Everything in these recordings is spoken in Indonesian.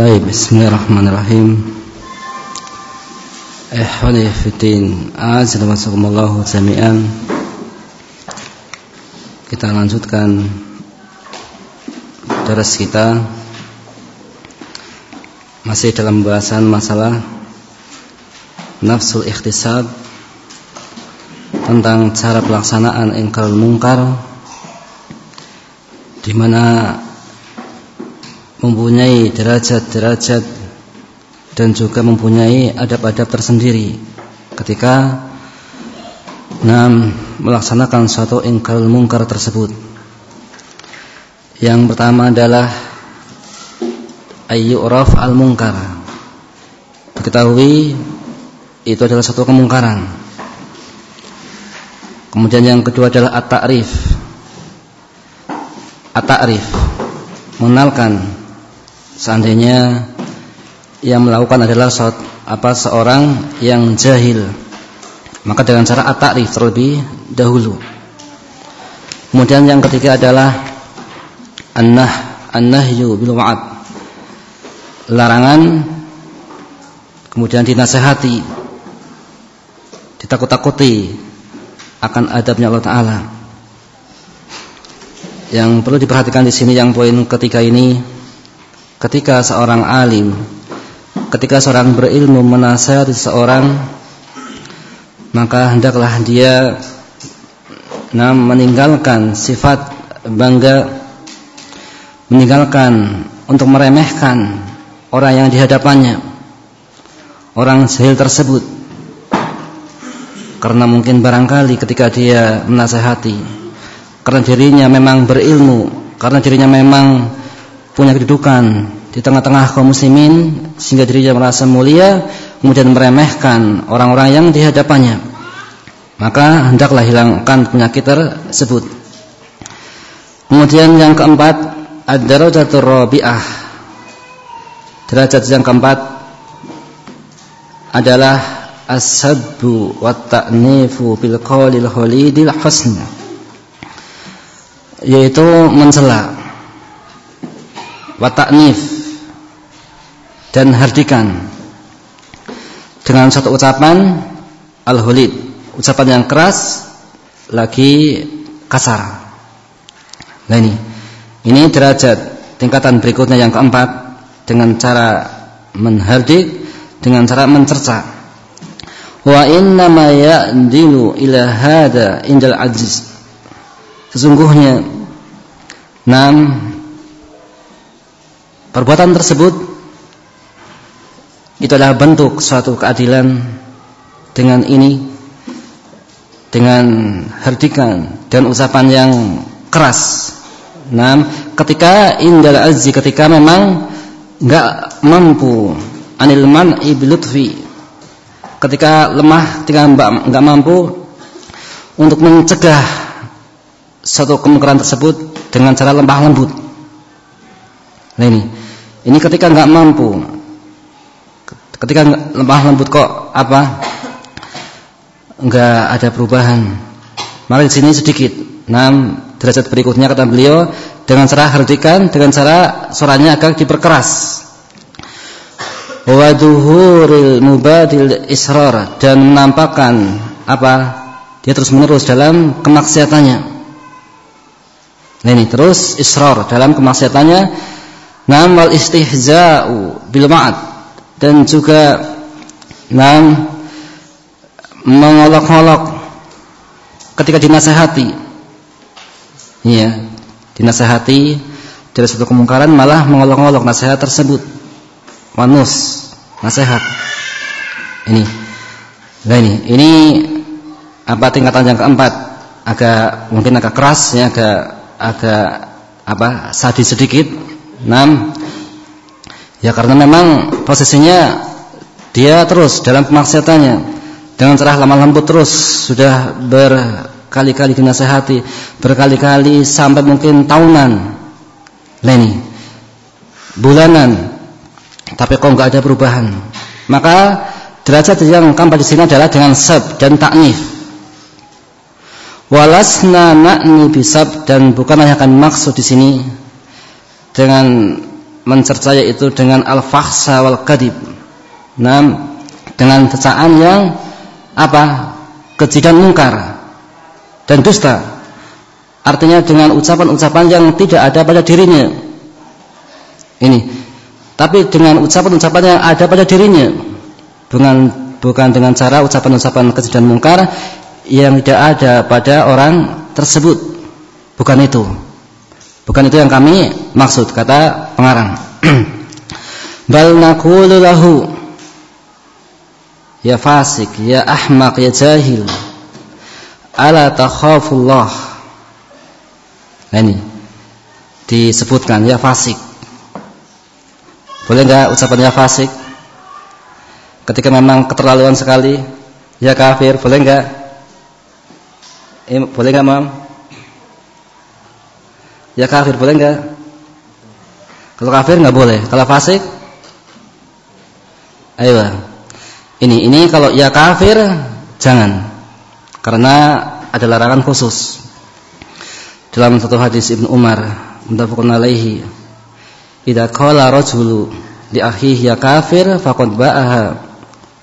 طيب بسم الله الرحمن الرحيم إخواني في الدين أعزكم الله جميعا kita lanjutkan daras kita masih dalam pembahasan masalah nafsul ikhtisab tentang cara pelaksanaan ingkar mungkar di mana mempunyai derajat-derajat dan juga mempunyai adab-adab tersendiri ketika nah, melaksanakan suatu ingkar mungkar tersebut. Yang pertama adalah ayyuraf al mungkar. Diketahui itu adalah suatu kemungkaran. Kemudian yang kedua adalah at-ta'rif. At-ta'rif mengenalkan seandainya yang melakukan adalah apa seorang yang jahil maka dengan cara at-ta'rif terlebih dahulu. Kemudian yang ketiga adalah an-nah an-nahyu bil larangan kemudian dinasehati ditakut-takuti akan adabnya Allah taala. Yang perlu diperhatikan di sini yang poin ketiga ini ketika seorang alim ketika seorang berilmu menasihati seorang maka hendaklah dia nah, meninggalkan sifat bangga meninggalkan untuk meremehkan orang yang dihadapannya orang jahil tersebut. Karena mungkin barangkali ketika dia menasehati karena dirinya memang berilmu karena dirinya memang punya kedudukan di tengah-tengah kaum muslimin sehingga dirinya merasa mulia kemudian meremehkan orang-orang yang di hadapannya. Maka hendaklah hilangkan penyakit tersebut. Kemudian yang keempat ad-darajatur rabi'ah. Derajat yang keempat adalah as-sabbu wa ta'nifu bil qawlil husn yaitu mencela wataknif dan hardikan dengan satu ucapan al-hulid. Ucapan yang keras lagi kasar. Nah ini. Ini derajat tingkatan berikutnya yang keempat dengan cara menhardik dengan cara mencerca. Wa inna ma ya'dilu ila hada indal aziz. Sesungguhnya nam Perbuatan tersebut itu adalah bentuk suatu keadilan dengan ini dengan herdikan dan ucapan yang keras. Nah, ketika indal azzi ketika memang enggak mampu anil man ibilutfi ketika lemah ketika enggak mampu untuk mencegah satu kemungkaran tersebut dengan cara lemah lembut. Nah ini ini ketika nggak mampu, ketika lemah lembut kok apa? nggak ada perubahan. Maka di sini sedikit. Nah, derajat berikutnya kata beliau dengan cara herdikan, dengan cara suaranya agak diperkeras. Waduhuril mubadil israr dan menampakkan apa? Dia terus menerus dalam kemaksiatannya. Nah ini terus israr dalam kemaksiatannya Nam wal istihza'u bil ma'ad dan juga nam mengolok-olok ketika dinasehati. Iya, dinasehati dari satu kemungkaran malah mengolok-olok nasihat tersebut. Manus, nasihat. Ini. Nah ini, ini apa tingkatan yang keempat? Agak mungkin agak keras ya, agak agak apa? sadis sedikit Nah, ya karena memang posisinya dia terus dalam kemaksiatannya dengan cerah lemah lembut terus sudah berkali-kali dinasehati, berkali-kali sampai mungkin tahunan. Leni bulanan tapi kok enggak ada perubahan. Maka derajat yang keempat di sini adalah dengan sab dan taknif. Walasna na'ni bisab dan bukan hanya akan maksud di sini dengan mencercaya itu dengan al-fakhsa wal kadib. Nam dengan cecaan yang apa? keji dan mungkar dan dusta. Artinya dengan ucapan-ucapan yang tidak ada pada dirinya. Ini. Tapi dengan ucapan-ucapan yang ada pada dirinya. Bukan bukan dengan cara ucapan-ucapan keji dan mungkar yang tidak ada pada orang tersebut. Bukan itu. Bukan itu yang kami maksud kata pengarang. Bal naqulu lahu ya fasik, ya ahmaq, ya jahil. Ala takhafullah. Nah ini disebutkan ya fasik. Boleh enggak ucapan ya fasik? Ketika memang keterlaluan sekali, ya kafir, boleh enggak? Eh, boleh enggak, Mam? Ya kafir boleh enggak? Kalau kafir enggak boleh. Kalau fasik? Ayo. Ini ini kalau ya kafir jangan. Karena ada larangan khusus. Dalam satu hadis Ibnu Umar, muttafaqun alaihi, "Idza qala rajulu li akhihi ya kafir faqad ba'aha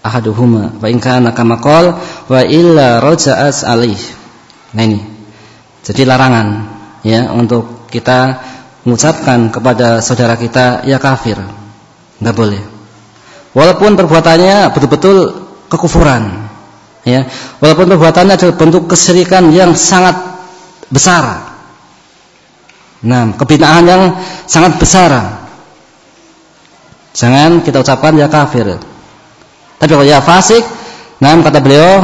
ahaduhuma wa in kana kama qala wa illa raja'as alaih." Nah ini. Jadi larangan ya untuk kita mengucapkan kepada saudara kita ya kafir. Enggak boleh. Walaupun perbuatannya betul-betul kekufuran. Ya, walaupun perbuatannya adalah bentuk kesyirikan yang sangat besar. Nah, kebinaan yang sangat besar. Jangan kita ucapkan ya kafir. Tapi kalau ya fasik, nah kata beliau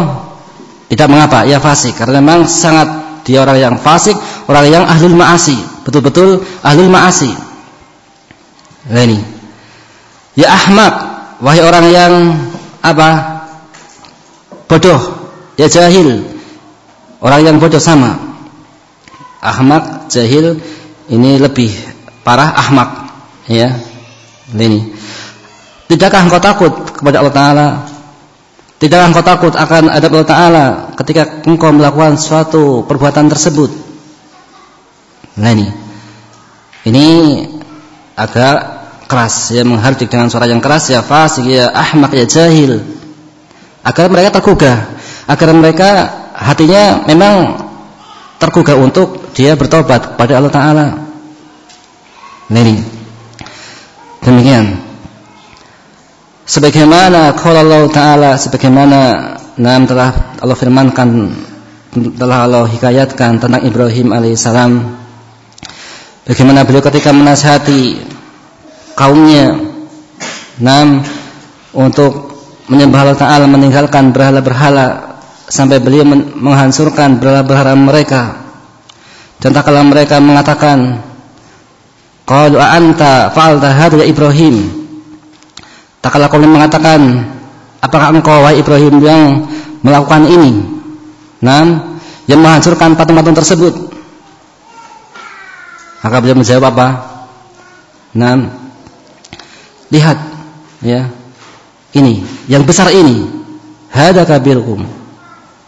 tidak mengapa ya fasik karena memang sangat dia orang yang fasik, orang yang ahlul ma'asi betul-betul ahlul ma'asi. Nah ini. Ya ahmak, wahai orang yang apa? Bodoh, ya jahil. Orang yang bodoh sama. Ahmak, jahil ini lebih parah ahmak, ya. Nah ini. Tidakkah engkau takut kepada Allah taala? Tidakkah engkau takut akan adab Allah taala ketika engkau melakukan suatu perbuatan tersebut? Nah ini. Ini agak keras ya menghardik dengan suara yang keras ya fasik ya ahmak ya jahil. Agar mereka tergugah, agar mereka hatinya memang tergugah untuk dia bertobat kepada Allah taala. Nah ini. Demikian. Sebagaimana kalau Allah taala sebagaimana nam telah Allah firmankan telah Allah hikayatkan tentang Ibrahim alaihissalam Bagaimana beliau ketika menasihati kaumnya? Enam untuk menyembah Allah Ta'ala meninggalkan berhala-berhala sampai beliau menghancurkan berhala-berhala mereka. Dan tak mereka mengatakan qalu anta fa'alta hadha ya Ibrahim? Tak kala kaum mengatakan apakah engkau wahai Ibrahim yang melakukan ini? Enam yang menghancurkan patung-patung tersebut maka beliau menjawab apa? Nah, lihat ya. Ini, yang besar ini. Hada kabirkum.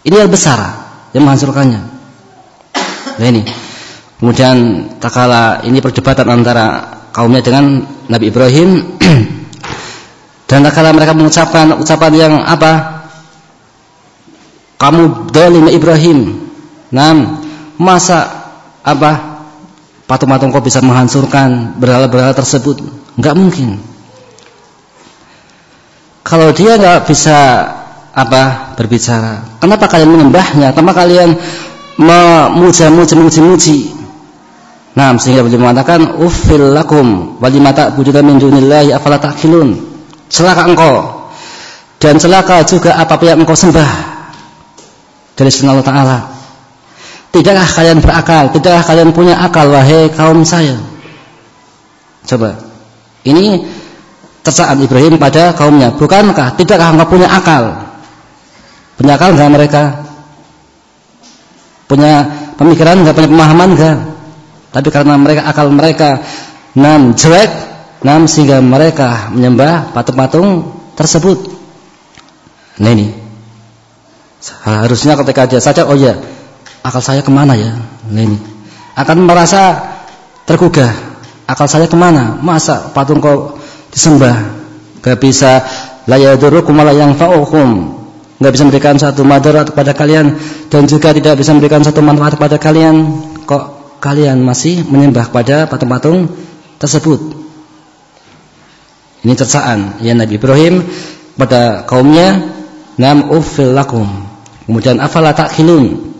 Ini yang besar yang menghancurkannya. Nah ini. Kemudian tak kala ini perdebatan antara kaumnya dengan Nabi Ibrahim dan tak kala mereka mengucapkan ucapan yang apa? Kamu dolim Ibrahim. Nah, masa apa? Patung-patung kau bisa menghancurkan berhala-berhala tersebut? Enggak mungkin. Kalau dia enggak bisa apa berbicara, kenapa kalian menyembahnya? Kenapa kalian memuja-muja, muji-muji? Nah, sehingga beliau mengatakan uffil lakum walimata budina min dunillahi afala ta'qilun. Celaka engkau dan celaka juga apa yang engkau sembah dari selain Allah Taala. Tidakkah kalian berakal? Tidakkah kalian punya akal wahai kaum saya? Coba. Ini tersaat Ibrahim pada kaumnya. Bukankah tidakkah engkau punya akal? Punya akal enggak mereka? Punya pemikiran enggak, punya pemahaman enggak? Tapi karena mereka akal mereka nam jelek, nam sehingga mereka menyembah patung-patung tersebut. Nah ini. Harusnya ketika dia saja oh ya, akal saya ke mana ya? Nah ini akan merasa tergugah Akal saya ke mana? Masa patung kau disembah? Gak bisa la yadurukum wa la yanfa'ukum. Gak bisa memberikan satu madarat kepada kalian dan juga tidak bisa memberikan satu manfaat kepada kalian. Kok kalian masih menyembah kepada patung-patung tersebut? Ini cercaan ya Nabi Ibrahim pada kaumnya nam ufil lakum. Kemudian afala ta'qilun.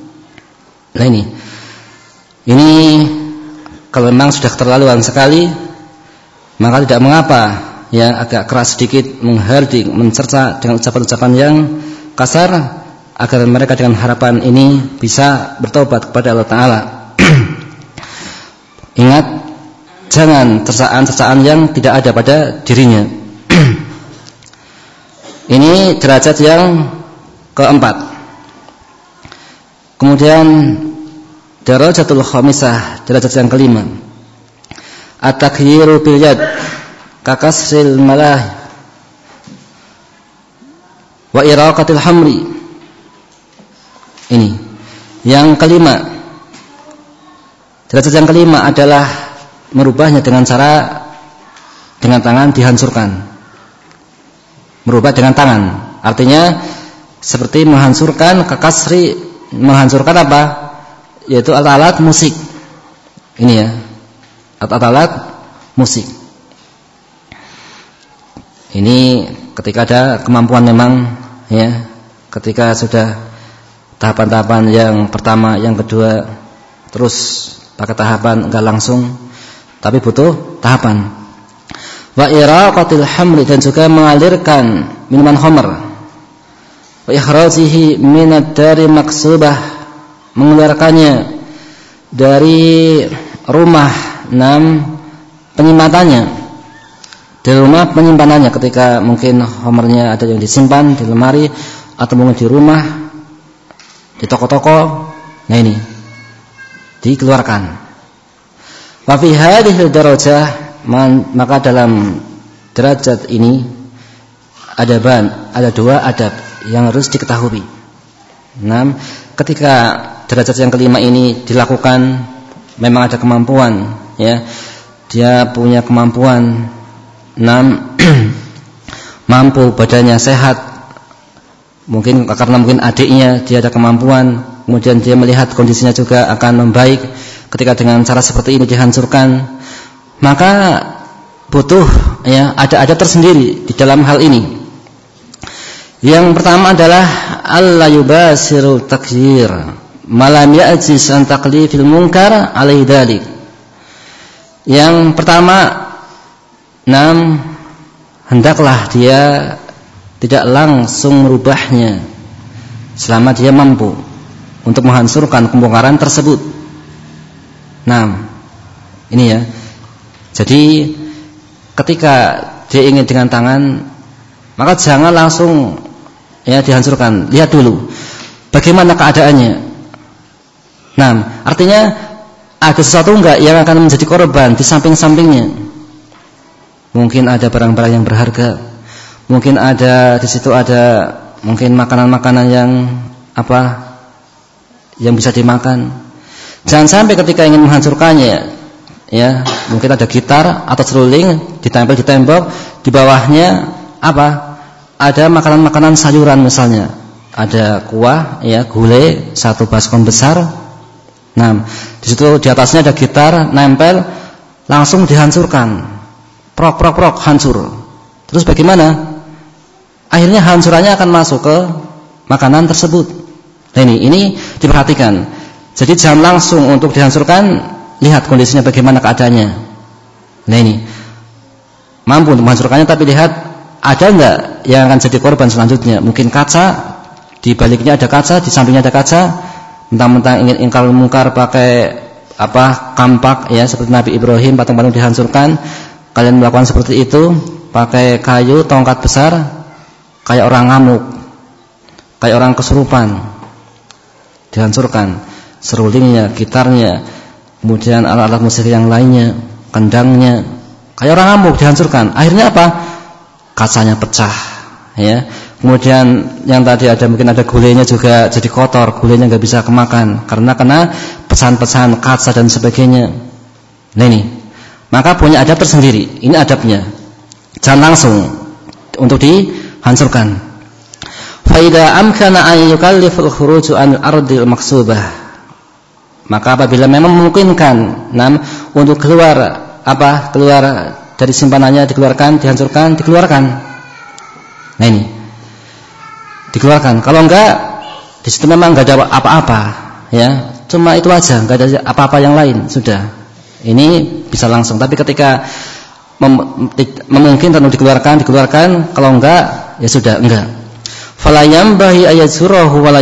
Nah ini. Ini kalau memang sudah keterlaluan sekali maka tidak mengapa ya agak keras sedikit menghardik mencerca dengan ucapan-ucapan yang kasar agar mereka dengan harapan ini bisa bertobat kepada Allah taala. Ingat jangan cercaan-cercaan yang tidak ada pada dirinya. Ini derajat yang keempat. Kemudian darajatul khamisah, derajat yang kelima. At-takhyiru bil yad kakasril malah wa iraqatil hamri. Ini. Yang kelima. Derajat yang kelima adalah merubahnya dengan cara dengan tangan dihancurkan merubah dengan tangan. Artinya seperti menghancurkan kekasri, menghancurkan apa? Yaitu alat-alat musik. Ini ya. Alat-alat musik. Ini ketika ada kemampuan memang ya, ketika sudah tahapan-tahapan yang pertama, yang kedua terus pakai tahapan enggak langsung tapi butuh tahapan wa iraqatil hamri dan juga mengalirkan minuman khamr wa ikhrajihi minad dari maksubah mengeluarkannya dari rumah enam penyimpatannya dari rumah penyimpanannya ketika mungkin homernya ada yang disimpan di lemari atau mungkin di rumah di toko-toko nah ini dikeluarkan. Wa fi hadhihi darajah maka dalam derajat ini ada ban, ada dua adab yang harus diketahui. Enam, ketika derajat yang kelima ini dilakukan memang ada kemampuan ya. Dia punya kemampuan enam mampu badannya sehat. Mungkin karena mungkin adiknya dia ada kemampuan, kemudian dia melihat kondisinya juga akan membaik ketika dengan cara seperti ini dihancurkan maka butuh ya ada-ada tersendiri di dalam hal ini. Yang pertama adalah Allah yubasiru takzir malam ya'jiz an taklifil munkar alaihi dalik. Yang pertama enam hendaklah dia tidak langsung merubahnya selama dia mampu untuk menghancurkan kebongkaran tersebut. Nah, ini ya. Jadi ketika dia ingin dengan tangan maka jangan langsung ya dihancurkan. Lihat dulu bagaimana keadaannya. Nah, artinya ada sesuatu enggak yang akan menjadi korban di samping-sampingnya. Mungkin ada barang-barang yang berharga. Mungkin ada di situ ada mungkin makanan-makanan yang apa yang bisa dimakan. Jangan sampai ketika ingin menghancurkannya ya mungkin ada gitar atau seruling ditempel di tembok di bawahnya apa ada makanan-makanan sayuran misalnya. Ada kuah ya gulai satu baskom besar. Nah di situ di atasnya ada gitar nempel langsung dihancurkan. Prok prok prok hancur. Terus bagaimana? Akhirnya hancurannya akan masuk ke makanan tersebut. Nah ini ini diperhatikan. Jadi jangan langsung untuk dihancurkan lihat kondisinya bagaimana keadaannya. Nah ini. Mampu untuk menghancurkannya tapi lihat ada enggak yang akan jadi korban selanjutnya? Mungkin kaca, di baliknya ada kaca, di sampingnya ada kaca. Mentang-mentang ingin ingkar mungkar pakai apa kampak ya seperti Nabi Ibrahim patung-patung dihancurkan. Kalian melakukan seperti itu pakai kayu tongkat besar kayak orang ngamuk, kayak orang kesurupan. Dihancurkan serulingnya, gitarnya, kemudian alat-alat musik yang lainnya, kendangnya, kayak orang ngamuk dihancurkan. Akhirnya apa? Kacanya pecah, ya. Kemudian yang tadi ada mungkin ada gulenya juga jadi kotor, gulenya nggak bisa kemakan karena kena pecahan-pecahan kaca dan sebagainya. Nah ini, maka punya adab tersendiri. Ini adabnya. Jangan langsung untuk dihancurkan. Faida amkana an yukalliful khuruju an ardil maksubah. Maka apabila memang memungkinkan nam untuk keluar apa? Keluar dari simpanannya dikeluarkan, dihancurkan, dikeluarkan. Nah ini. Dikeluarkan. Kalau enggak di situ memang enggak ada apa-apa, ya. Cuma itu aja, enggak ada apa-apa yang lain, sudah. Ini bisa langsung. Tapi ketika mem memungkinkan untuk dikeluarkan, dikeluarkan. Kalau enggak, ya sudah, enggak. Fala yambahi ayazurahu wa la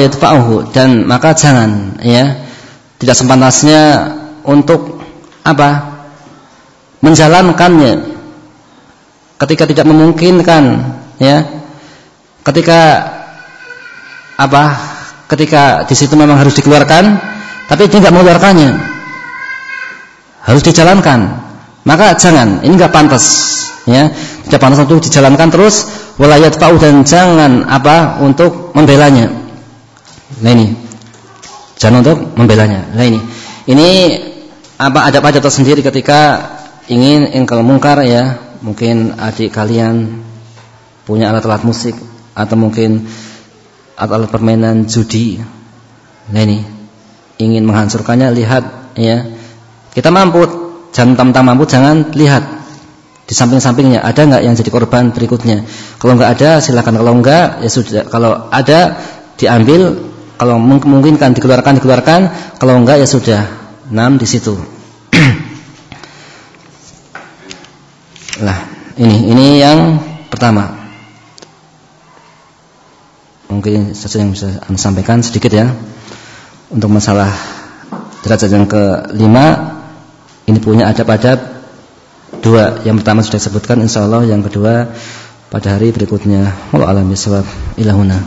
dan maka jangan ya tidak sepantasnya untuk apa? Menjalankannya. Ketika tidak memungkinkan ya. Ketika apa ketika di situ memang harus dikeluarkan tapi tidak mengeluarkannya. Harus dijalankan. Maka jangan ini enggak pantas ya. Tidak pantas untuk dijalankan terus walayat fa'u dan jangan apa untuk membelanya. Nah ini. Jangan untuk membelanya. Nah ini, ini apa ada pada tersendiri ketika ingin engkau mungkar ya, mungkin adik kalian punya alat-alat musik atau mungkin alat-alat permainan judi. Nah ini, ingin menghancurkannya lihat ya. Kita mampu, jangan tam-tam mampu jangan lihat di samping-sampingnya ada nggak yang jadi korban berikutnya. Kalau nggak ada silakan, kalau nggak ya sudah. Kalau ada diambil kalau memungkinkan dikeluarkan dikeluarkan, kalau enggak ya sudah. Enam di situ. Lah, ini ini yang pertama. Mungkin saja yang bisa Anda sampaikan sedikit ya. Untuk masalah derajat yang kelima ini punya adab-adab dua. Yang pertama sudah disebutkan insyaallah, yang kedua pada hari berikutnya. Wallahu a'lam bishawab. Ilahuna.